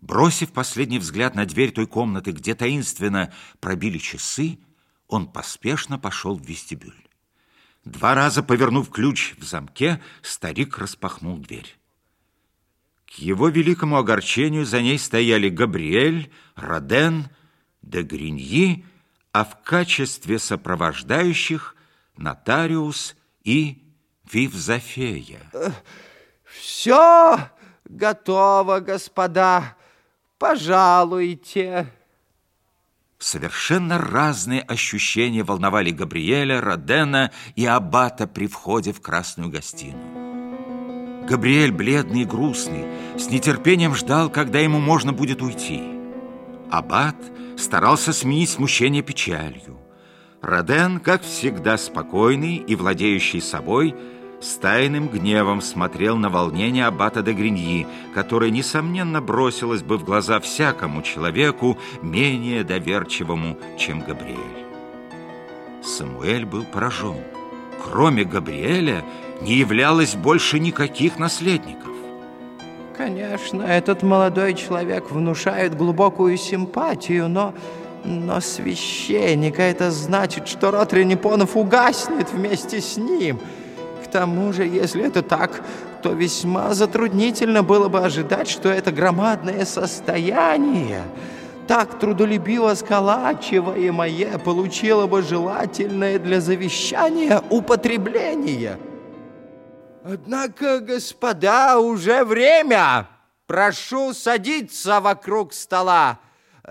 Бросив последний взгляд на дверь той комнаты, где таинственно пробили часы, он поспешно пошел в вестибюль. Два раза повернув ключ в замке, старик распахнул дверь. К его великому огорчению за ней стояли Габриэль, Роден, де Гриньи, а в качестве сопровождающих нотариус и Вивзофея. Все готово, господа. Пожалуйте. Совершенно разные ощущения волновали Габриэля, Родена и Аббата при входе в красную гостиную. Габриэль, бледный и грустный, с нетерпением ждал, когда ему можно будет уйти. Аббат старался сменить смущение печалью. Роден, как всегда спокойный и владеющий собой, с тайным гневом смотрел на волнение аббата де Гриньи, которое, несомненно, бросилось бы в глаза всякому человеку, менее доверчивому, чем Габриэль. Самуэль был поражен. Кроме Габриэля не являлось больше никаких наследников. Конечно, этот молодой человек внушает глубокую симпатию, но... Но священника это значит, что род Ренепонов угаснет вместе с ним – тому же, если это так, то весьма затруднительно было бы ожидать, что это громадное состояние, так трудолюбиво сколачиваемое, получило бы желательное для завещания употребление. Однако, господа, уже время. Прошу садиться вокруг стола.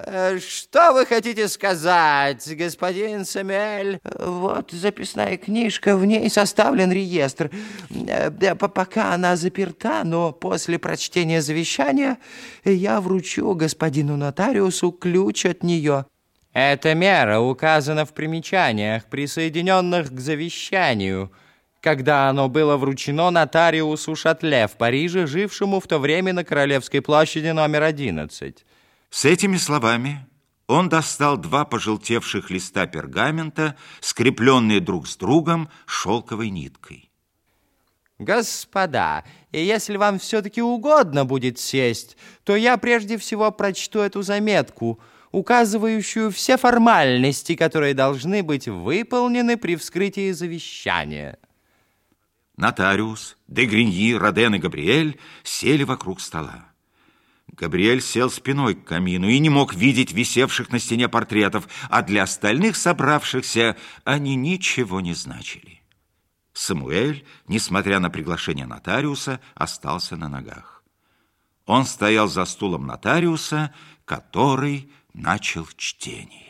Э, что вы хотите сказать, господин Самюэль? Вот записная книжка, в ней составлен реестр. Э, пока она заперта, но после прочтения завещания я вручу господину нотариусу ключ от нее. Эта мера указана в примечаниях, присоединенных к завещанию, когда оно было вручено нотариусу Шатле в Париже, жившему в то время на Королевской площади номер 11. С этими словами он достал два пожелтевших листа пергамента, скрепленные друг с другом шелковой ниткой. Господа, и если вам все-таки угодно будет сесть, то я прежде всего прочту эту заметку, указывающую все формальности, которые должны быть выполнены при вскрытии завещания. Нотариус, Дегриньи, Роден и Габриэль сели вокруг стола. Габриэль сел спиной к камину и не мог видеть висевших на стене портретов, а для остальных собравшихся они ничего не значили. Самуэль, несмотря на приглашение нотариуса, остался на ногах. Он стоял за стулом нотариуса, который начал чтение.